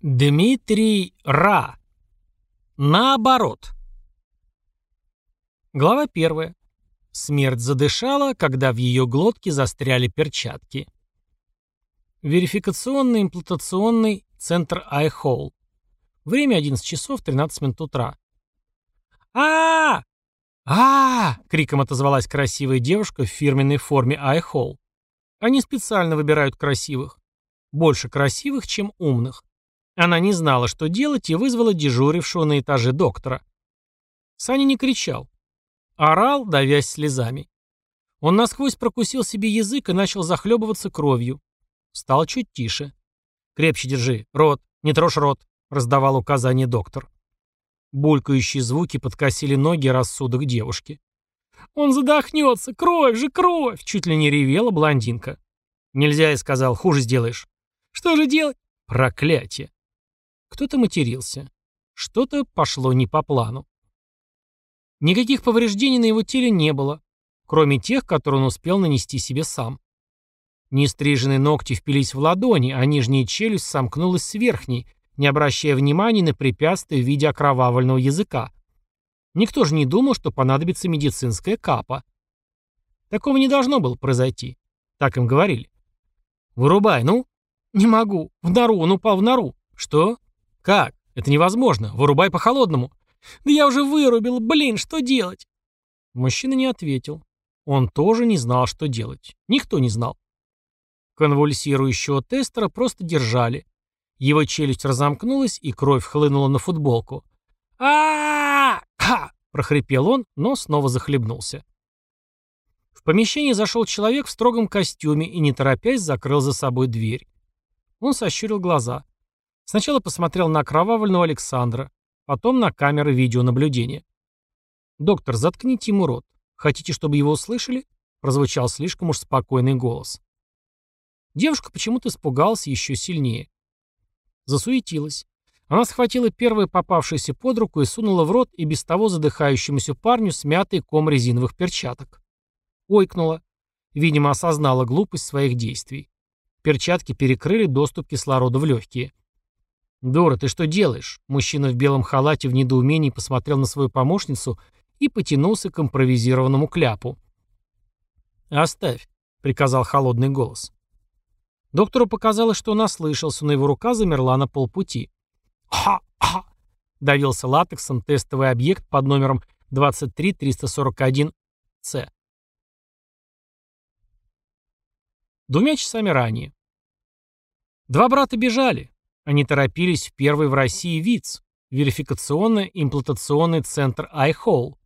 Дмитрий Ра. Наоборот. Глава первая. Смерть задышала, когда в ее глотке застряли перчатки. Верификационный имплантационный центр iHall. Время 11 часов 13 минут утра. а а, криком отозвалась красивая девушка в фирменной форме iHall. Они специально выбирают красивых. Больше красивых, чем умных. Она не знала, что делать, и вызвала дежурившего на этаже доктора. Саня не кричал. Орал, давясь слезами. Он насквозь прокусил себе язык и начал захлебываться кровью. Стал чуть тише. «Крепче держи. Рот. Не трожь рот», — раздавал указание доктор. Булькающие звуки подкосили ноги рассудок девушки. «Он задохнется! Кровь же, кровь!» — чуть ли не ревела блондинка. «Нельзя, я сказал, хуже сделаешь». «Что же делать?» «Проклятие!» Кто-то матерился. Что-то пошло не по плану. Никаких повреждений на его теле не было, кроме тех, которые он успел нанести себе сам. Нестриженные ногти впились в ладони, а нижняя челюсть сомкнулась с верхней, не обращая внимания на препятствия в виде окровавленного языка. Никто же не думал, что понадобится медицинская капа. Такого не должно было произойти. Так им говорили. «Вырубай, ну!» «Не могу. В нору, он упал в нору». «Что?» «Как? Это невозможно. Вырубай по-холодному». «Да я уже вырубил. Блин, что делать?» Мужчина не ответил. Он тоже не знал, что делать. Никто не знал. Конвульсирующего тестера просто держали. Его челюсть разомкнулась, и кровь хлынула на футболку. а а прохрипел он, но снова захлебнулся. В помещение зашел человек в строгом костюме и, не торопясь, закрыл за собой дверь. Он сощурил глаза. Сначала посмотрел на окровавленного Александра, потом на камеры видеонаблюдения. «Доктор, заткните ему рот. Хотите, чтобы его услышали?» прозвучал слишком уж спокойный голос. Девушка почему-то испугалась еще сильнее. Засуетилась. Она схватила первое попавшееся под руку и сунула в рот и без того задыхающемуся парню смятый ком резиновых перчаток. Ойкнула. Видимо, осознала глупость своих действий. Перчатки перекрыли доступ кислорода в легкие. «Дора, ты что делаешь?» Мужчина в белом халате в недоумении посмотрел на свою помощницу и потянулся к импровизированному кляпу. «Оставь», — приказал холодный голос. Доктору показалось, что он ослышался, но его рука замерла на полпути. «Ха-ха!» — давился латексом тестовый объект под номером 23341-С. Двумя часами ранее. Два брата бежали, они торопились в первый в России ВИЦ, верификационно-имплантационный центр iHall.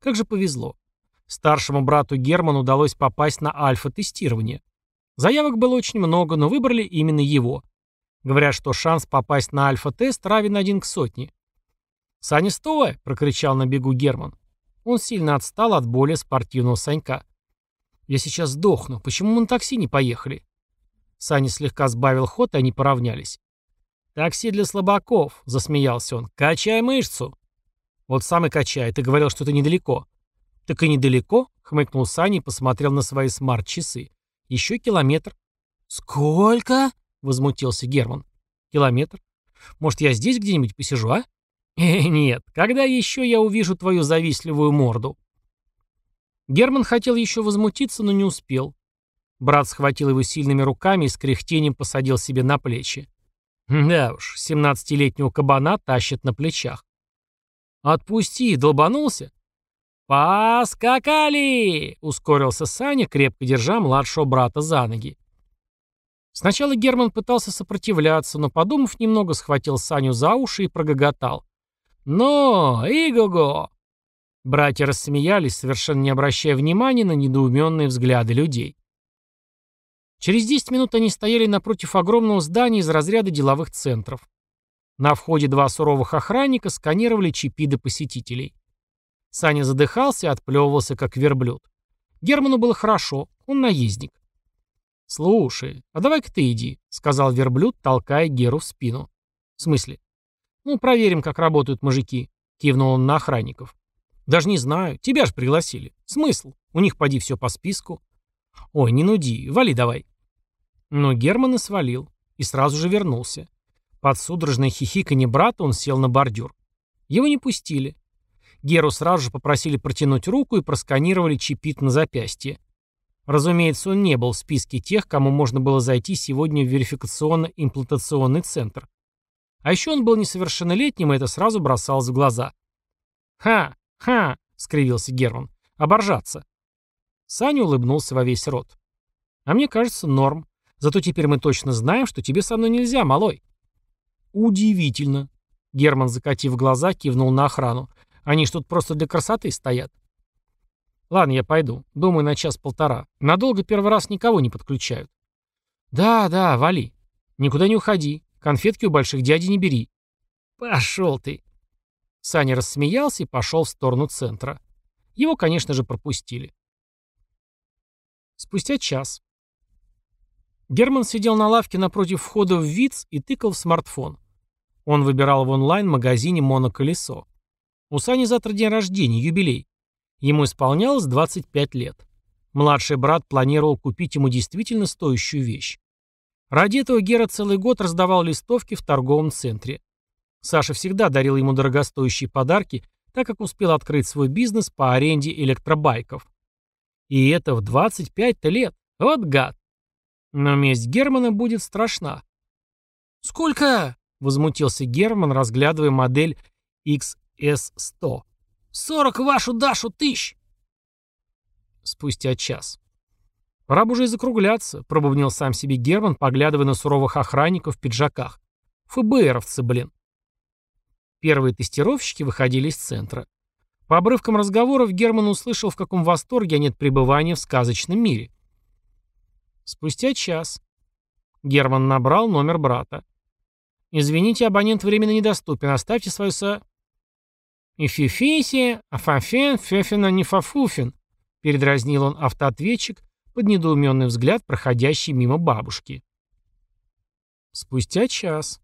Как же повезло. Старшему брату Герману удалось попасть на альфа-тестирование. Заявок было очень много, но выбрали именно его. Говорят, что шанс попасть на альфа-тест равен один к сотне. «Саня, стой!» — прокричал на бегу Герман. Он сильно отстал от более спортивного Санька. «Я сейчас сдохну. Почему мы на такси не поехали?» Саня слегка сбавил ход, и они поравнялись. «Такси для слабаков», — засмеялся он. «Качай мышцу». «Вот сам и качай. Ты говорил, что это недалеко». «Так и недалеко», — хмыкнул Саня и посмотрел на свои смарт-часы. «Еще километр». «Сколько?» — возмутился Герман. «Километр. Может, я здесь где-нибудь посижу, а?» «Э, нет. Когда еще я увижу твою завистливую морду?» Герман хотел еще возмутиться, но не успел. Брат схватил его сильными руками и с кряхтением посадил себе на плечи. Да уж, семнадцатилетнего кабана тащит на плечах. «Отпусти, долбанулся?» «Поскакали!» — ускорился Саня, крепко держа младшего брата за ноги. Сначала Герман пытался сопротивляться, но, подумав немного, схватил Саню за уши и прогоготал. «Но, иго-го!» Братья рассмеялись, совершенно не обращая внимания на недоуменные взгляды людей. Через 10 минут они стояли напротив огромного здания из разряда деловых центров. На входе два суровых охранника сканировали чипи до посетителей. Саня задыхался и отплевывался, как верблюд. Герману было хорошо, он наездник. «Слушай, а давай-ка ты иди», — сказал верблюд, толкая Геру в спину. «В смысле?» «Ну, проверим, как работают мужики», — кивнул он на охранников. «Даже не знаю. Тебя же пригласили. Смысл? У них поди все по списку. «Ой, не нуди, вали давай». Но Герман и свалил. И сразу же вернулся. Под судорожное хихиканье брата он сел на бордюр. Его не пустили. Геру сразу же попросили протянуть руку и просканировали чипит на запястье. Разумеется, он не был в списке тех, кому можно было зайти сегодня в верификационно-имплантационный центр. А еще он был несовершеннолетним, и это сразу бросалось в глаза. «Ха! Ха!» — скривился Герман. «Оборжаться!» Саня улыбнулся во весь рот. «А мне кажется, норм. Зато теперь мы точно знаем, что тебе со мной нельзя, малой». «Удивительно!» Герман, закатив глаза, кивнул на охрану. «Они ж тут просто для красоты стоят». «Ладно, я пойду. Думаю, на час-полтора. Надолго первый раз никого не подключают». «Да, да, вали. Никуда не уходи. Конфетки у больших дяди не бери». «Пошел ты!» Саня рассмеялся и пошел в сторону центра. Его, конечно же, пропустили. Спустя час. Герман сидел на лавке напротив входа в ВИЦ и тыкал в смартфон. Он выбирал в онлайн-магазине моноколесо. У Сани завтра день рождения, юбилей. Ему исполнялось 25 лет. Младший брат планировал купить ему действительно стоящую вещь. Ради этого Гера целый год раздавал листовки в торговом центре. Саша всегда дарил ему дорогостоящие подарки, так как успел открыть свой бизнес по аренде электробайков. И это в 25-то лет. Вот гад. Но месть Германа будет страшна. «Сколько?» — возмутился Герман, разглядывая модель XS100. «Сорок вашу Дашу тысяч!» Спустя час. «Пора бы уже и закругляться», — пробубнил сам себе Герман, поглядывая на суровых охранников в пиджаках. «ФБРовцы, блин». Первые тестировщики выходили из центра. По обрывкам разговоров Герман услышал, в каком восторге они от пребывания в сказочном мире. Спустя час. Герман набрал номер брата. «Извините, абонент временно недоступен. Оставьте свою со...» «Ифифиси, афафен, фефина, нефафуфин», — передразнил он автоответчик под недоуменный взгляд, проходящий мимо бабушки. Спустя час.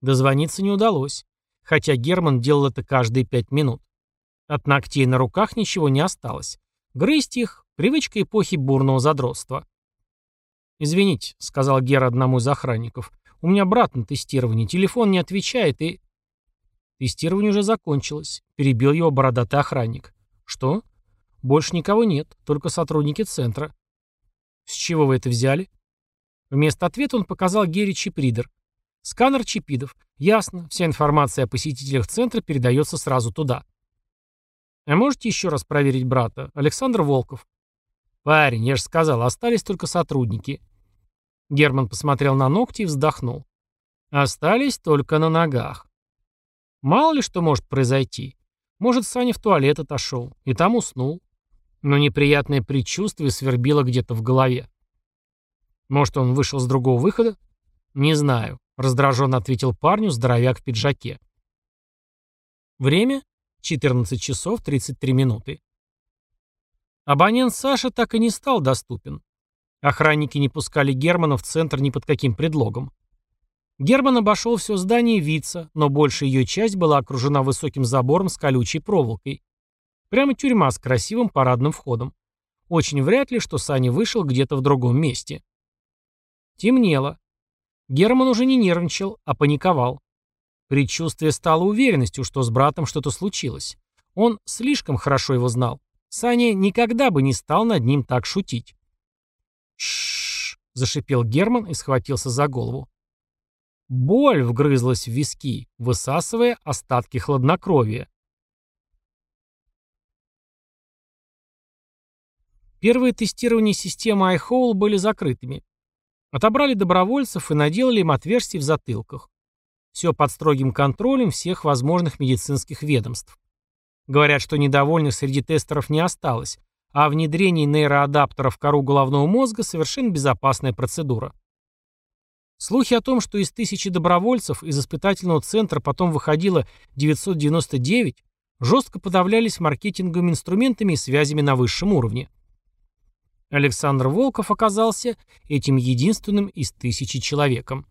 Дозвониться не удалось хотя Герман делал это каждые пять минут. От ногтей на руках ничего не осталось. Грызть их — привычка эпохи бурного задротства. «Извините», — сказал Гера одному из охранников, — «у меня брат на тестировании, телефон не отвечает и...» «Тестирование уже закончилось», — перебил его бородатый охранник. «Что?» «Больше никого нет, только сотрудники центра». «С чего вы это взяли?» Вместо ответа он показал Гере чипридер. Сканер чипидов. Ясно, вся информация о посетителях центра передается сразу туда. А можете еще раз проверить брата? Александр Волков. Парень, я же сказал, остались только сотрудники. Герман посмотрел на ногти и вздохнул. Остались только на ногах. Мало ли что может произойти. Может, Саня в туалет отошел и там уснул. Но неприятное предчувствие свербило где-то в голове. Может, он вышел с другого выхода? Не знаю. Раздраженно ответил парню здоровяк в пиджаке. Время 14 часов 33 минуты. Абонент Саша так и не стал доступен. Охранники не пускали Германа в центр ни под каким предлогом. Герман обошел все здание Вица, но большая ее часть была окружена высоким забором с колючей проволокой. Прямо тюрьма с красивым парадным входом. Очень вряд ли, что Саня вышел где-то в другом месте. Темнело. Герман уже не нервничал, а паниковал. Предчувствие стало уверенностью, что с братом что-то случилось. Он слишком хорошо его знал. Саня никогда бы не стал над ним так шутить. Зашипел Герман и схватился за голову. Боль вгрызлась в виски, высасывая остатки хладнокровия. Первые тестирования системы iHole были закрытыми. Отобрали добровольцев и наделали им отверстий в затылках. Все под строгим контролем всех возможных медицинских ведомств. Говорят, что недовольных среди тестеров не осталось, а внедрение нейроадаптера в кору головного мозга совершенно безопасная процедура. Слухи о том, что из тысячи добровольцев из испытательного центра потом выходило 999, жестко подавлялись маркетинговыми инструментами и связями на высшем уровне. Александр Волков оказался этим единственным из тысячи человеком.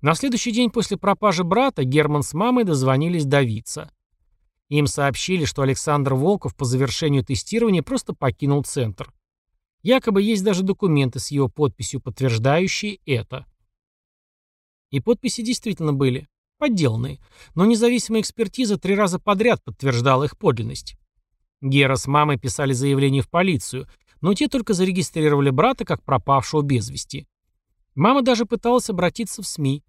На следующий день после пропажи брата Герман с мамой дозвонились до Вица. Им сообщили, что Александр Волков по завершению тестирования просто покинул центр. Якобы есть даже документы с его подписью, подтверждающие это. И подписи действительно были. Подделанные. Но независимая экспертиза три раза подряд подтверждала их подлинность. Гера с мамой писали заявление в полицию, но те только зарегистрировали брата как пропавшего без вести. Мама даже пыталась обратиться в СМИ.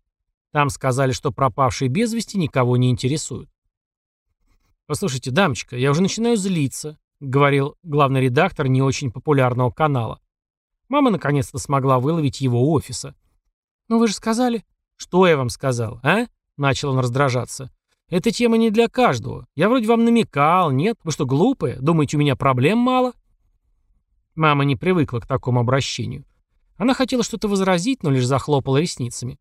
Там сказали, что пропавшие без вести никого не интересуют. «Послушайте, дамочка, я уже начинаю злиться», — говорил главный редактор не очень популярного канала. Мама наконец-то смогла выловить его офиса. «Ну вы же сказали...» «Что я вам сказал, а?» — начал он раздражаться. «Эта тема не для каждого. Я вроде вам намекал, нет? Вы что, глупые? Думаете, у меня проблем мало?» Мама не привыкла к такому обращению. Она хотела что-то возразить, но лишь захлопала ресницами.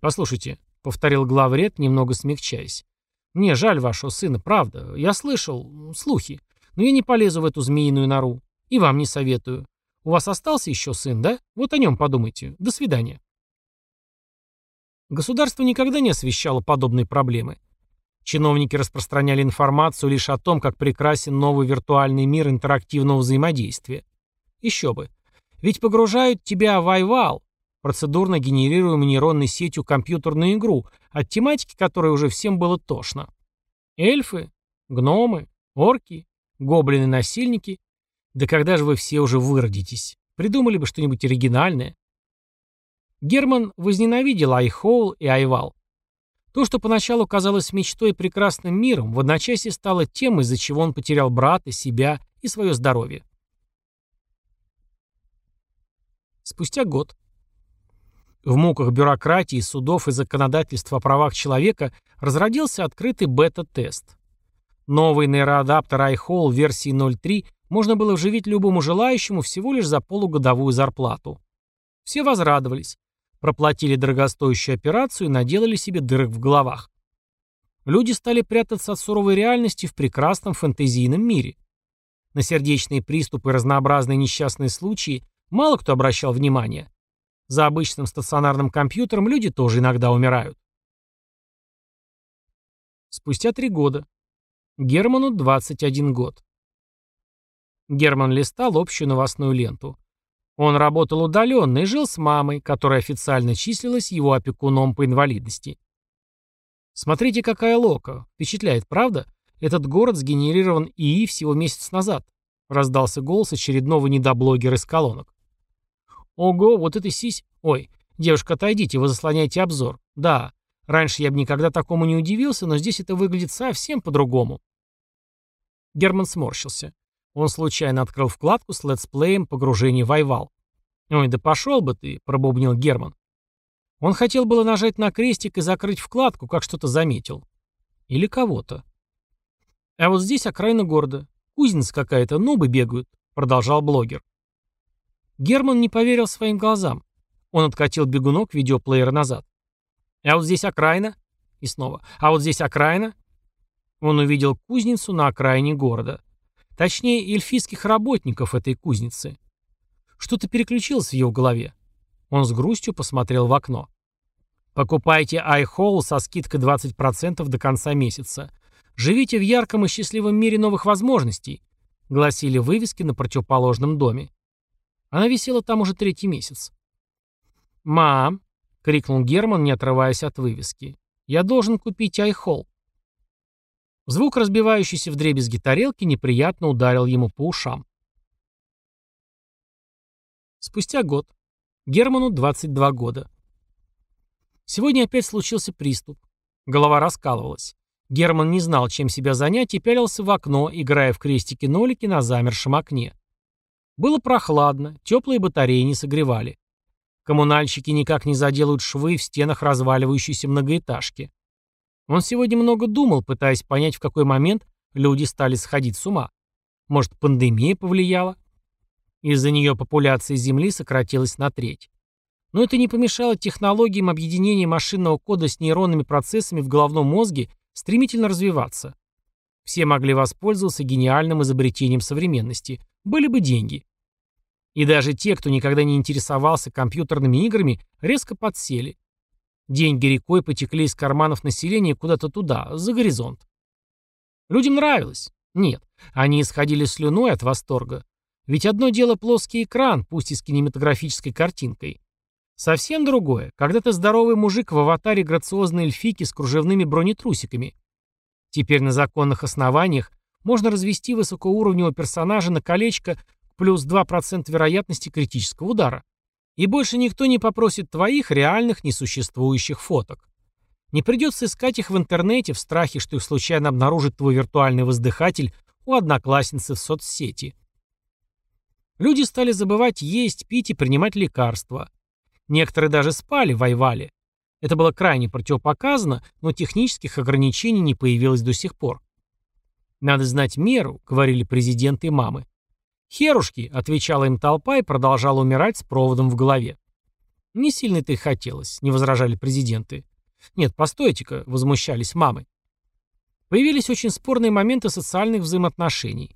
«Послушайте», — повторил главред, немного смягчаясь. «Мне жаль вашего сына, правда. Я слышал слухи. Но я не полезу в эту змеиную нору. И вам не советую. У вас остался еще сын, да? Вот о нем подумайте. До свидания». Государство никогда не освещало подобные проблемы. Чиновники распространяли информацию лишь о том, как прекрасен новый виртуальный мир интерактивного взаимодействия. Еще бы. Ведь погружают тебя в айвал, процедурно генерируемую нейронной сетью компьютерную игру, от тематики которой уже всем было тошно. Эльфы, гномы, орки, гоблины-насильники. Да когда же вы все уже выродитесь? Придумали бы что-нибудь оригинальное. Герман возненавидел Айхоул и Айвал. То, что поначалу казалось мечтой и прекрасным миром, в одночасье стало тем, из-за чего он потерял брата, себя и свое здоровье. Спустя год. В муках бюрократии, судов и законодательства о правах человека разродился открытый бета-тест. Новый нейроадаптер iHall версии 0.3 можно было вживить любому желающему всего лишь за полугодовую зарплату. Все возрадовались проплатили дорогостоящую операцию и наделали себе дырок в головах. Люди стали прятаться от суровой реальности в прекрасном фэнтезийном мире. На сердечные приступы и разнообразные несчастные случаи мало кто обращал внимание. За обычным стационарным компьютером люди тоже иногда умирают. Спустя три года. Герману 21 год. Герман листал общую новостную ленту. Он работал удаленно и жил с мамой, которая официально числилась его опекуном по инвалидности. Смотрите, какая лока. Впечатляет, правда? Этот город сгенерирован ИИ всего месяц назад. Раздался голос очередного недоблогера из колонок. Ого, вот это сись... Ой, девушка, отойдите, вы заслоняете обзор. Да, раньше я бы никогда такому не удивился, но здесь это выглядит совсем по-другому. Герман сморщился. Он случайно открыл вкладку с летсплеем погружения в Айвал. «Ой, да пошел бы ты», — пробубнил Герман. Он хотел было нажать на крестик и закрыть вкладку, как что-то заметил. Или кого-то. А вот здесь окраина города. Кузница какая-то, нубы бегают, продолжал блогер. Герман не поверил своим глазам. Он откатил бегунок видеоплеера назад. А вот здесь окраина. И снова. А вот здесь окраина. Он увидел кузницу на окраине города. Точнее, эльфийских работников этой кузницы. Что-то переключилось в его голове. Он с грустью посмотрел в окно. Покупайте iHall со скидкой 20% до конца месяца. Живите в ярком и счастливом мире новых возможностей, гласили вывески на противоположном доме. Она висела там уже третий месяц. «Мам!» — крикнул Герман, не отрываясь от вывески. «Я должен купить iHall». Звук разбивающейся в дребезги тарелки неприятно ударил ему по ушам. Спустя год. Герману 22 года. Сегодня опять случился приступ. Голова раскалывалась. Герман не знал, чем себя занять, и пялился в окно, играя в крестики-нолики на замершем окне. Было прохладно, теплые батареи не согревали. Коммунальщики никак не заделают швы в стенах разваливающейся многоэтажки. Он сегодня много думал, пытаясь понять, в какой момент люди стали сходить с ума. Может, пандемия повлияла? Из-за нее популяция Земли сократилась на треть. Но это не помешало технологиям объединения машинного кода с нейронными процессами в головном мозге стремительно развиваться. Все могли воспользоваться гениальным изобретением современности. Были бы деньги. И даже те, кто никогда не интересовался компьютерными играми, резко подсели. Деньги рекой потекли из карманов населения куда-то туда, за горизонт. Людям нравилось. Нет, они исходили слюной от восторга. Ведь одно дело плоский экран, пусть и с кинематографической картинкой. Совсем другое, когда ты здоровый мужик в аватаре грациозной эльфики с кружевными бронетрусиками. Теперь на законных основаниях можно развести высокоуровневого персонажа на колечко плюс 2% вероятности критического удара. И больше никто не попросит твоих реальных несуществующих фоток. Не придется искать их в интернете в страхе, что их случайно обнаружит твой виртуальный воздыхатель у одноклассницы в соцсети. Люди стали забывать есть, пить и принимать лекарства. Некоторые даже спали, воевали. Это было крайне противопоказано, но технических ограничений не появилось до сих пор. «Надо знать меру», — говорили президенты и мамы. «Херушки», — отвечала им толпа и продолжала умирать с проводом в голове. «Не сильно это и хотелось», — не возражали президенты. «Нет, постойте-ка», — возмущались мамы. Появились очень спорные моменты социальных взаимоотношений.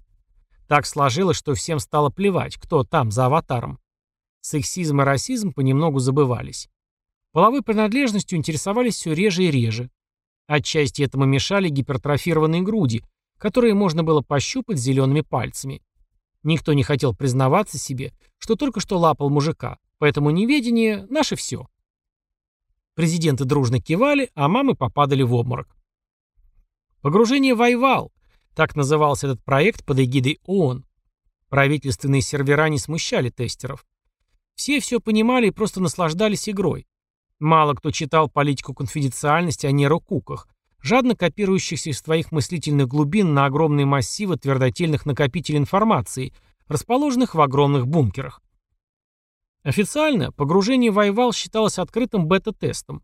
Так сложилось, что всем стало плевать, кто там за аватаром. Сексизм и расизм понемногу забывались. Половой принадлежностью интересовались все реже и реже. Отчасти этому мешали гипертрофированные груди, которые можно было пощупать зелеными пальцами. Никто не хотел признаваться себе, что только что лапал мужика, поэтому неведение – наше все. Президенты дружно кивали, а мамы попадали в обморок. Погружение в Айвал – так назывался этот проект под эгидой ООН. Правительственные сервера не смущали тестеров. Все все понимали и просто наслаждались игрой. Мало кто читал политику конфиденциальности о нейрокуках, жадно копирующихся из твоих мыслительных глубин на огромные массивы твердотельных накопителей информации, расположенных в огромных бункерах. Официально погружение в Айвал считалось открытым бета-тестом.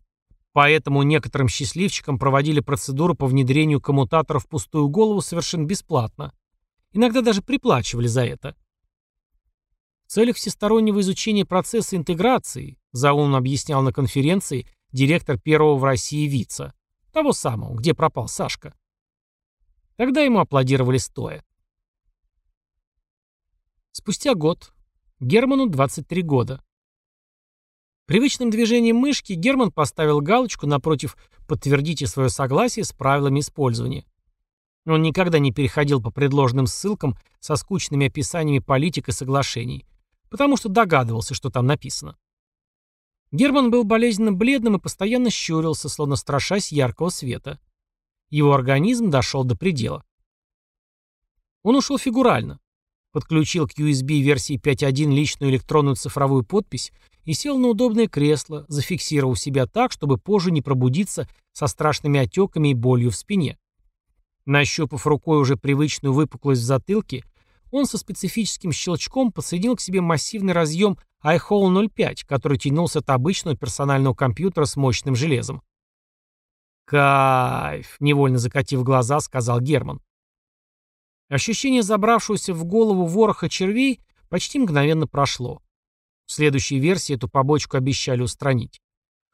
Поэтому некоторым счастливчикам проводили процедуру по внедрению коммутаторов в пустую голову совершенно бесплатно. Иногда даже приплачивали за это. В целях всестороннего изучения процесса интеграции, заумно объяснял на конференции директор первого в России ВИЦа, того самого, где пропал Сашка. Тогда ему аплодировали стоя. Спустя год. Герману 23 года. Привычным движением мышки Герман поставил галочку напротив «Подтвердите свое согласие с правилами использования». Он никогда не переходил по предложенным ссылкам со скучными описаниями политик и соглашений, потому что догадывался, что там написано. Герман был болезненно бледным и постоянно щурился, словно страшась яркого света. Его организм дошел до предела. Он ушел фигурально. Подключил к USB версии 5.1 личную электронную цифровую подпись и сел на удобное кресло, зафиксировав себя так, чтобы позже не пробудиться со страшными отеками и болью в спине. Нащупав рукой уже привычную выпуклость в затылке, он со специфическим щелчком подсоединил к себе массивный разъем iHall 05, который тянулся от обычного персонального компьютера с мощным железом. «Кайф!» — невольно закатив глаза, сказал Герман. Ощущение забравшегося в голову вороха червей почти мгновенно прошло. В следующей версии эту побочку обещали устранить.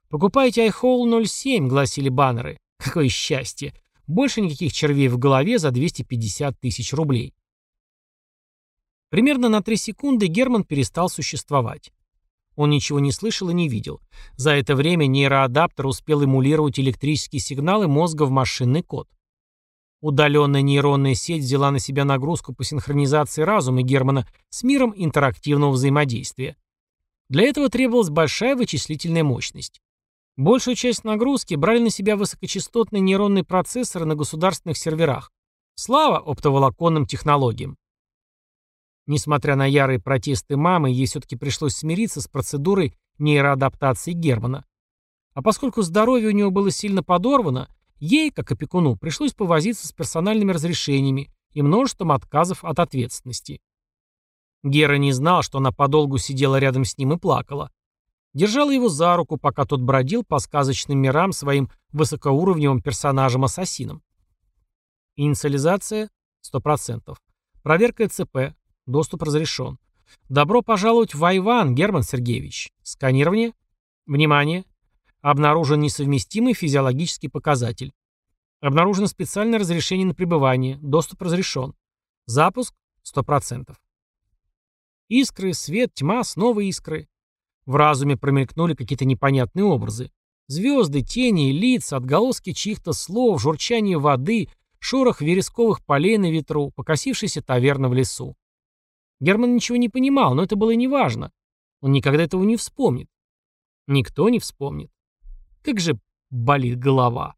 «Покупайте iHall 07», — гласили баннеры. Какое счастье! Больше никаких червей в голове за 250 тысяч рублей. Примерно на 3 секунды Герман перестал существовать. Он ничего не слышал и не видел. За это время нейроадаптер успел эмулировать электрические сигналы мозга в машинный код. Удаленная нейронная сеть взяла на себя нагрузку по синхронизации разума Германа с миром интерактивного взаимодействия. Для этого требовалась большая вычислительная мощность. Большую часть нагрузки брали на себя высокочастотные нейронные процессоры на государственных серверах. Слава оптоволоконным технологиям. Несмотря на ярые протесты мамы, ей все-таки пришлось смириться с процедурой нейроадаптации Германа. А поскольку здоровье у него было сильно подорвано, ей, как опекуну, пришлось повозиться с персональными разрешениями и множеством отказов от ответственности. Гера не знал, что она подолгу сидела рядом с ним и плакала. Держала его за руку, пока тот бродил по сказочным мирам своим высокоуровневым персонажем-ассасином. Инициализация 100%. Проверка ЦП Доступ разрешен. Добро пожаловать в Айван, Герман Сергеевич. Сканирование. Внимание. Обнаружен несовместимый физиологический показатель. Обнаружено специальное разрешение на пребывание. Доступ разрешен. Запуск 100%. Искры, свет, тьма, снова искры. В разуме промелькнули какие-то непонятные образы. Звезды, тени, лица, отголоски чьих-то слов, журчание воды, шорох вересковых полей на ветру, покосившаяся таверна в лесу. Герман ничего не понимал, но это было неважно. Он никогда этого не вспомнит. Никто не вспомнит. Как же болит голова.